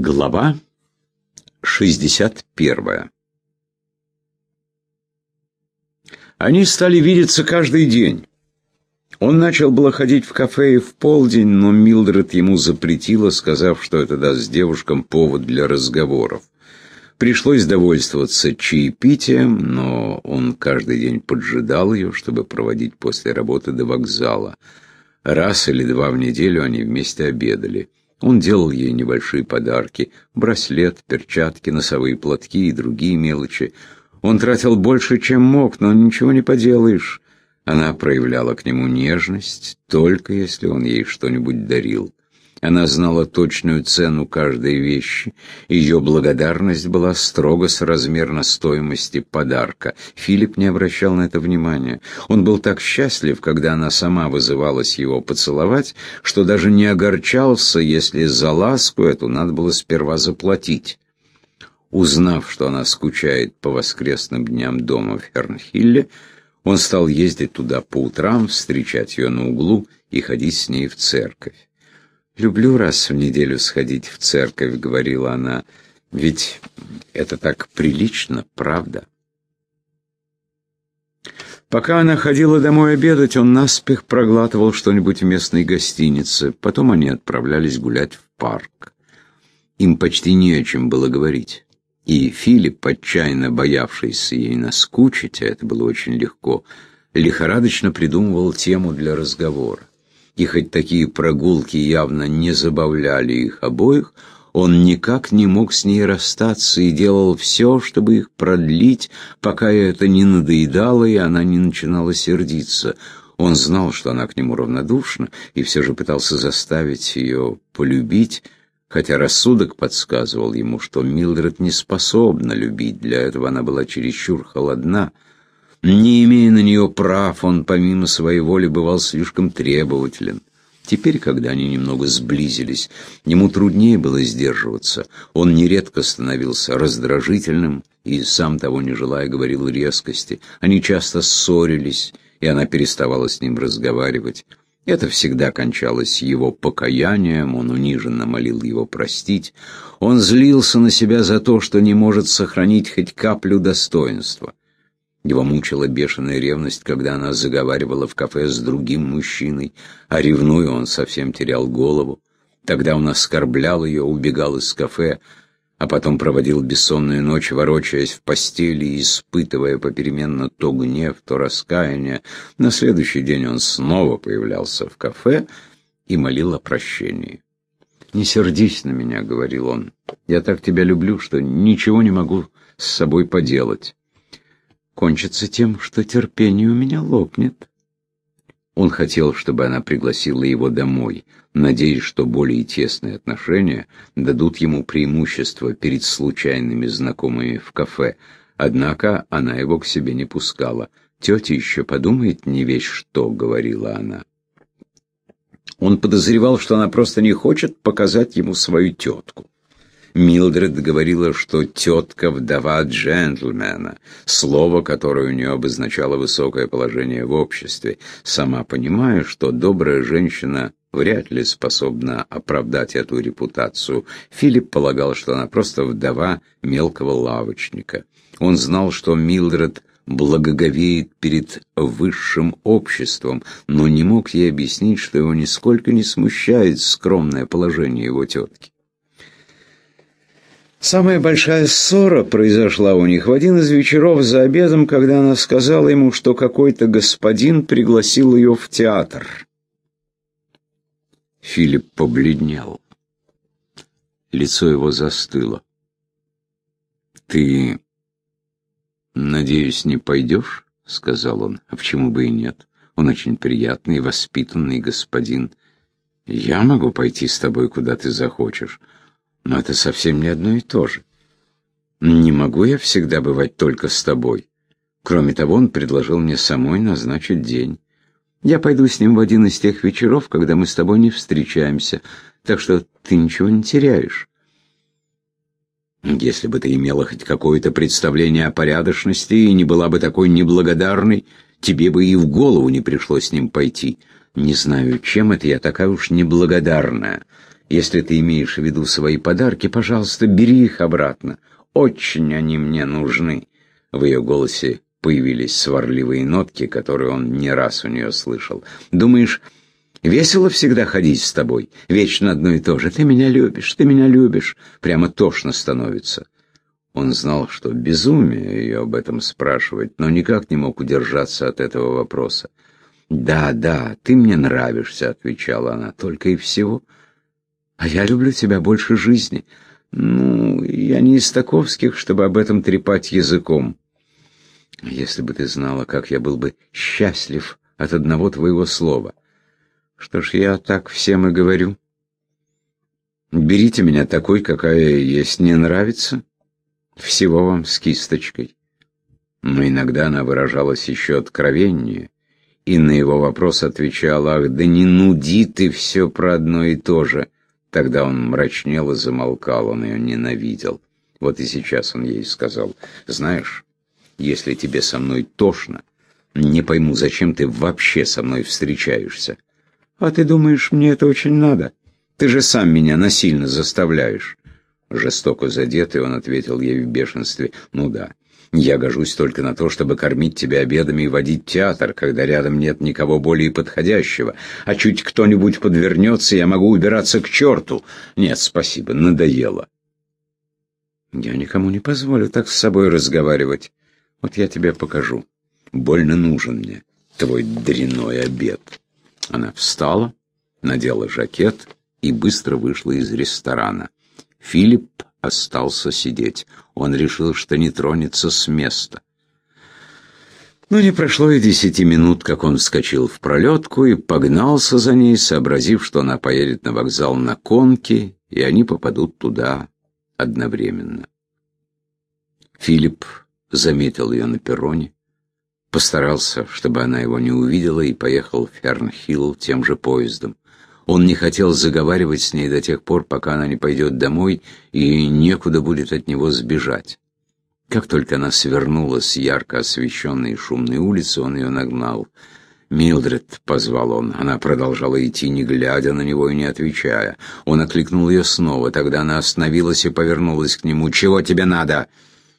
Глава 61 Они стали видеться каждый день. Он начал было ходить в кафе и в полдень, но Милдред ему запретила, сказав, что это даст девушкам повод для разговоров. Пришлось довольствоваться чаепитием, но он каждый день поджидал ее, чтобы проводить после работы до вокзала. Раз или два в неделю они вместе обедали. Он делал ей небольшие подарки – браслет, перчатки, носовые платки и другие мелочи. Он тратил больше, чем мог, но ничего не поделаешь. Она проявляла к нему нежность, только если он ей что-нибудь дарил. Она знала точную цену каждой вещи. Ее благодарность была строго соразмерна стоимости подарка. Филипп не обращал на это внимания. Он был так счастлив, когда она сама вызывалась его поцеловать, что даже не огорчался, если за ласку эту надо было сперва заплатить. Узнав, что она скучает по воскресным дням дома в Хернхилле, он стал ездить туда по утрам, встречать ее на углу и ходить с ней в церковь. «Люблю раз в неделю сходить в церковь», — говорила она, — «ведь это так прилично, правда?» Пока она ходила домой обедать, он наспех проглатывал что-нибудь в местной гостинице. Потом они отправлялись гулять в парк. Им почти не о чем было говорить. И Филипп, отчаянно боявшийся ей наскучить, а это было очень легко, лихорадочно придумывал тему для разговора и хоть такие прогулки явно не забавляли их обоих, он никак не мог с ней расстаться и делал все, чтобы их продлить, пока это не надоедало и она не начинала сердиться. Он знал, что она к нему равнодушна, и все же пытался заставить ее полюбить, хотя рассудок подсказывал ему, что Милдред не способна любить, для этого она была чересчур холодна. Не имея на нее прав, он помимо своей воли бывал слишком требователен. Теперь, когда они немного сблизились, ему труднее было сдерживаться. Он нередко становился раздражительным и, сам того не желая, говорил резкости. Они часто ссорились, и она переставала с ним разговаривать. Это всегда кончалось его покаянием, он униженно молил его простить. Он злился на себя за то, что не может сохранить хоть каплю достоинства. Его мучила бешеная ревность, когда она заговаривала в кафе с другим мужчиной, а ревнуя он совсем терял голову. Тогда он оскорблял ее, убегал из кафе, а потом проводил бессонную ночь, ворочаясь в постели и испытывая попеременно то гнев, то раскаяние. На следующий день он снова появлялся в кафе и молил о прощении. «Не сердись на меня», — говорил он. «Я так тебя люблю, что ничего не могу с собой поделать» кончится тем, что терпение у меня лопнет. Он хотел, чтобы она пригласила его домой, надеясь, что более тесные отношения дадут ему преимущество перед случайными знакомыми в кафе. Однако она его к себе не пускала. «Тетя еще подумает не весь что», — говорила она. Он подозревал, что она просто не хочет показать ему свою тетку. Милдред говорила, что тетка вдова джентльмена, слово, которое у нее обозначало высокое положение в обществе, сама понимая, что добрая женщина вряд ли способна оправдать эту репутацию. Филипп полагал, что она просто вдова мелкого лавочника. Он знал, что Милдред благоговеет перед высшим обществом, но не мог ей объяснить, что его нисколько не смущает скромное положение его тетки. Самая большая ссора произошла у них в один из вечеров за обедом, когда она сказала ему, что какой-то господин пригласил ее в театр. Филипп побледнел. Лицо его застыло. «Ты, надеюсь, не пойдешь?» — сказал он. «А почему бы и нет? Он очень приятный, воспитанный господин. Я могу пойти с тобой, куда ты захочешь». Но это совсем не одно и то же. Не могу я всегда бывать только с тобой. Кроме того, он предложил мне самой назначить день. Я пойду с ним в один из тех вечеров, когда мы с тобой не встречаемся, так что ты ничего не теряешь. Если бы ты имела хоть какое-то представление о порядочности и не была бы такой неблагодарной, тебе бы и в голову не пришло с ним пойти. Не знаю, чем это я такая уж неблагодарная. Если ты имеешь в виду свои подарки, пожалуйста, бери их обратно. Очень они мне нужны». В ее голосе появились сварливые нотки, которые он не раз у нее слышал. «Думаешь, весело всегда ходить с тобой? Вечно одно и то же. Ты меня любишь, ты меня любишь». Прямо тошно становится. Он знал, что безумие ее об этом спрашивать, но никак не мог удержаться от этого вопроса. «Да, да, ты мне нравишься», — отвечала она, — «только и всего. А я люблю тебя больше жизни. Ну, я не из таковских, чтобы об этом трепать языком. Если бы ты знала, как я был бы счастлив от одного твоего слова. Что ж, я так всем и говорю. Берите меня такой, какая есть. Не нравится? Всего вам с кисточкой. Но иногда она выражалась еще откровеннее и на его вопрос отвечал, «Ах, да не нуди ты все про одно и то же». Тогда он мрачнел и замолкал, он ее ненавидел. Вот и сейчас он ей сказал, «Знаешь, если тебе со мной тошно, не пойму, зачем ты вообще со мной встречаешься». «А ты думаешь, мне это очень надо? Ты же сам меня насильно заставляешь». Жестоко задетый, он ответил ей в бешенстве, «Ну да, я гожусь только на то, чтобы кормить тебя обедами и водить театр, когда рядом нет никого более подходящего. А чуть кто-нибудь подвернется, я могу убираться к черту. Нет, спасибо, надоело. Я никому не позволю так с собой разговаривать. Вот я тебе покажу. Больно нужен мне твой дряной обед. Она встала, надела жакет и быстро вышла из ресторана. Филипп остался сидеть. Он решил, что не тронется с места. Но не прошло и десяти минут, как он вскочил в пролетку и погнался за ней, сообразив, что она поедет на вокзал на конке, и они попадут туда одновременно. Филипп заметил ее на перроне, постарался, чтобы она его не увидела, и поехал в Фернхилл тем же поездом. Он не хотел заговаривать с ней до тех пор, пока она не пойдет домой, и некуда будет от него сбежать. Как только она свернула с ярко освещенной шумной улицы, он ее нагнал. «Милдред», — позвал он. Она продолжала идти, не глядя на него и не отвечая. Он окликнул ее снова. Тогда она остановилась и повернулась к нему. «Чего тебе надо?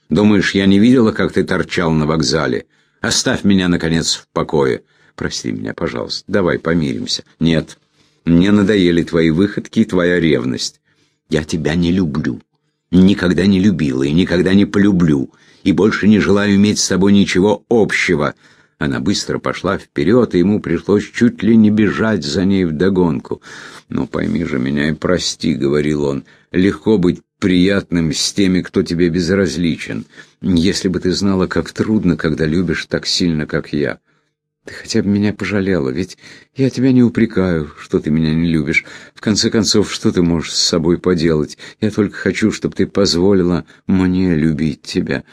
Думаешь, я не видела, как ты торчал на вокзале? Оставь меня, наконец, в покое. Прости меня, пожалуйста. Давай помиримся». «Нет». Мне надоели твои выходки и твоя ревность. Я тебя не люблю. Никогда не любила и никогда не полюблю. И больше не желаю иметь с тобой ничего общего. Она быстро пошла вперед, и ему пришлось чуть ли не бежать за ней вдогонку. «Ну, пойми же меня и прости», — говорил он, — «легко быть приятным с теми, кто тебе безразличен. Если бы ты знала, как трудно, когда любишь так сильно, как я». Ты хотя бы меня пожалела, ведь я тебя не упрекаю, что ты меня не любишь. В конце концов, что ты можешь с собой поделать? Я только хочу, чтобы ты позволила мне любить тебя».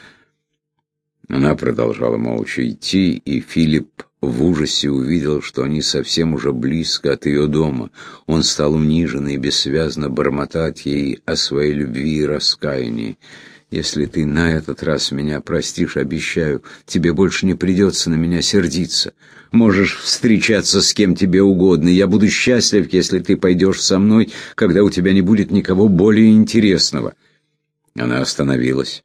Она продолжала молча идти, и Филипп в ужасе увидел, что они совсем уже близко от ее дома. Он стал унижен и бессвязно бормотать ей о своей любви и раскаянии. Если ты на этот раз меня простишь, обещаю, тебе больше не придется на меня сердиться. Можешь встречаться с кем тебе угодно. Я буду счастлив, если ты пойдешь со мной, когда у тебя не будет никого более интересного». Она остановилась.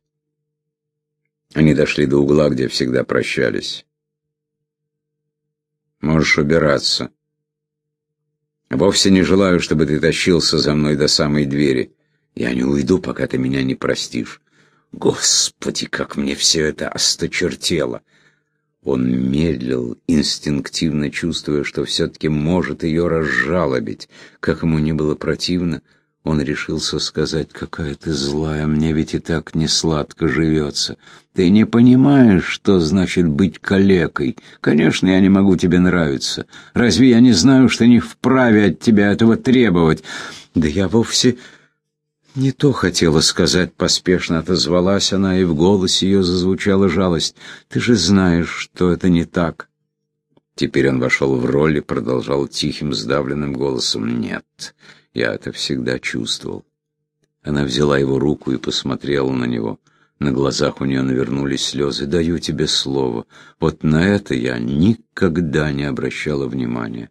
Они дошли до угла, где всегда прощались. «Можешь убираться. Вовсе не желаю, чтобы ты тащился за мной до самой двери. Я не уйду, пока ты меня не простишь. Господи, как мне все это осточертело! Он медлил, инстинктивно чувствуя, что все-таки может ее разжалобить. Как ему не было противно, он решился сказать, «Какая ты злая, мне ведь и так не сладко живется. Ты не понимаешь, что значит быть калекой. Конечно, я не могу тебе нравиться. Разве я не знаю, что не вправе от тебя этого требовать? Да я вовсе «Не то хотела сказать», — поспешно отозвалась она, и в голосе ее зазвучала жалость. «Ты же знаешь, что это не так». Теперь он вошел в роль и продолжал тихим, сдавленным голосом. «Нет, я это всегда чувствовал». Она взяла его руку и посмотрела на него. На глазах у нее навернулись слезы. «Даю тебе слово. Вот на это я никогда не обращала внимания».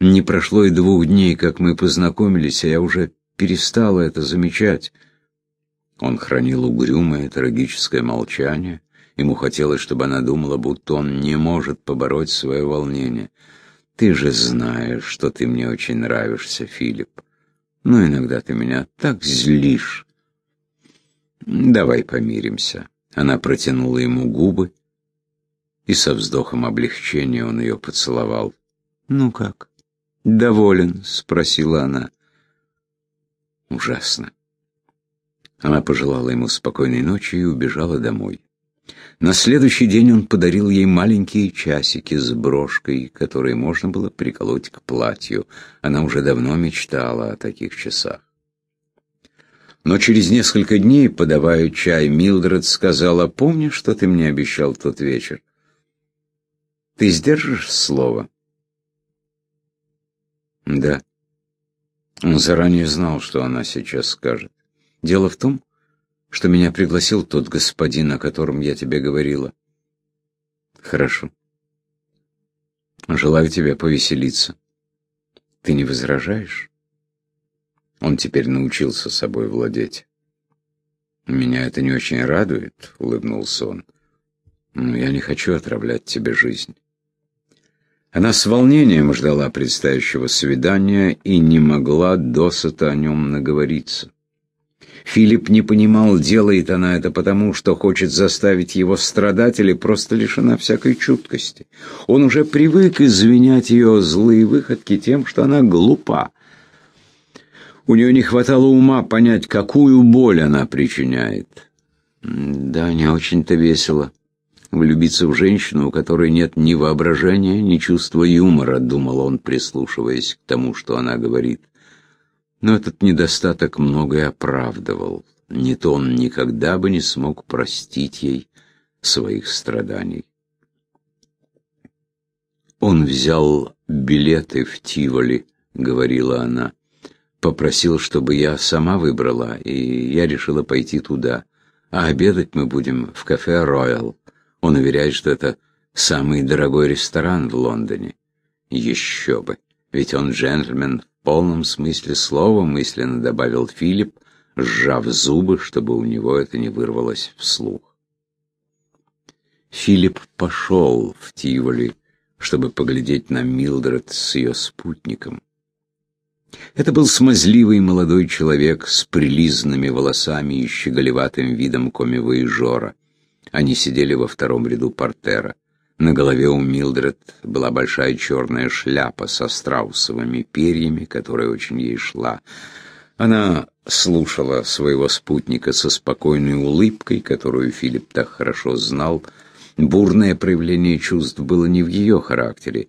Не прошло и двух дней, как мы познакомились, а я уже перестала это замечать. Он хранил угрюмое, трагическое молчание. Ему хотелось, чтобы она думала, будто он не может побороть свое волнение. «Ты же знаешь, что ты мне очень нравишься, Филипп. Но иногда ты меня так злишь». «Давай помиримся». Она протянула ему губы, и со вздохом облегчения он ее поцеловал. «Ну как?» «Доволен?» — спросила она. «Ужасно». Она пожелала ему спокойной ночи и убежала домой. На следующий день он подарил ей маленькие часики с брошкой, которые можно было приколоть к платью. Она уже давно мечтала о таких часах. Но через несколько дней, подавая чай, Милдред сказала, «Помнишь, что ты мне обещал тот вечер? Ты сдержишь слово?» «Да». Он заранее знал, что она сейчас скажет. «Дело в том, что меня пригласил тот господин, о котором я тебе говорила». «Хорошо. Желаю тебе повеселиться. Ты не возражаешь?» Он теперь научился собой владеть. «Меня это не очень радует», — улыбнулся он. «Но я не хочу отравлять тебе жизнь». Она с волнением ждала предстоящего свидания и не могла досыта о нем наговориться. Филипп не понимал, делает она это потому, что хочет заставить его страдать или просто лишена всякой чуткости. Он уже привык извинять ее злые выходки тем, что она глупа. У нее не хватало ума понять, какую боль она причиняет. Да, не очень-то весело. Влюбиться в женщину, у которой нет ни воображения, ни чувства юмора, думал он, прислушиваясь к тому, что она говорит. Но этот недостаток многое оправдывал. Не то он никогда бы не смог простить ей своих страданий. «Он взял билеты в Тиволи», — говорила она попросил, чтобы я сама выбрала, и я решила пойти туда. А обедать мы будем в кафе «Роял». Он уверяет, что это самый дорогой ресторан в Лондоне. Еще бы, ведь он джентльмен в полном смысле слова, мысленно добавил Филипп, сжав зубы, чтобы у него это не вырвалось вслух. Филипп пошел в Тиволи, чтобы поглядеть на Милдред с ее спутником. Это был смазливый молодой человек с прилизанными волосами и щеголеватым видом комивоежора. Они сидели во втором ряду портера. На голове у Милдред была большая черная шляпа со страусовыми перьями, которая очень ей шла. Она слушала своего спутника со спокойной улыбкой, которую Филипп так хорошо знал. Бурное проявление чувств было не в ее характере,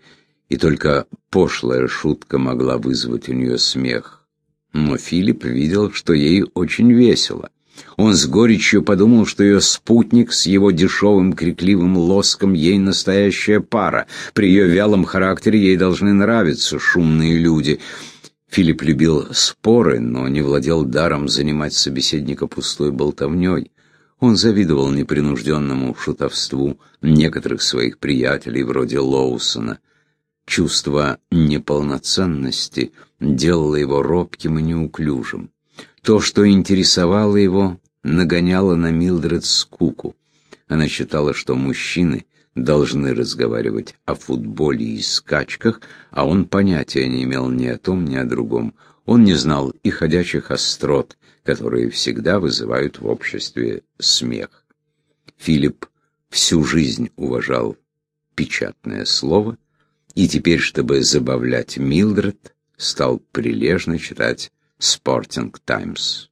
и только пошлая шутка могла вызвать у нее смех. Но Филипп видел, что ей очень весело. Он с горечью подумал, что ее спутник с его дешевым крикливым лоском ей настоящая пара. При ее вялом характере ей должны нравиться шумные люди. Филипп любил споры, но не владел даром занимать собеседника пустой болтовней. Он завидовал непринужденному шутовству некоторых своих приятелей, вроде Лоусона. Чувство неполноценности делало его робким и неуклюжим. То, что интересовало его, нагоняло на Милдред скуку. Она считала, что мужчины должны разговаривать о футболе и скачках, а он понятия не имел ни о том, ни о другом. Он не знал и ходячих острот, которые всегда вызывают в обществе смех. Филипп всю жизнь уважал печатное слово — и теперь, чтобы забавлять Милдред, стал прилежно читать Sporting Times.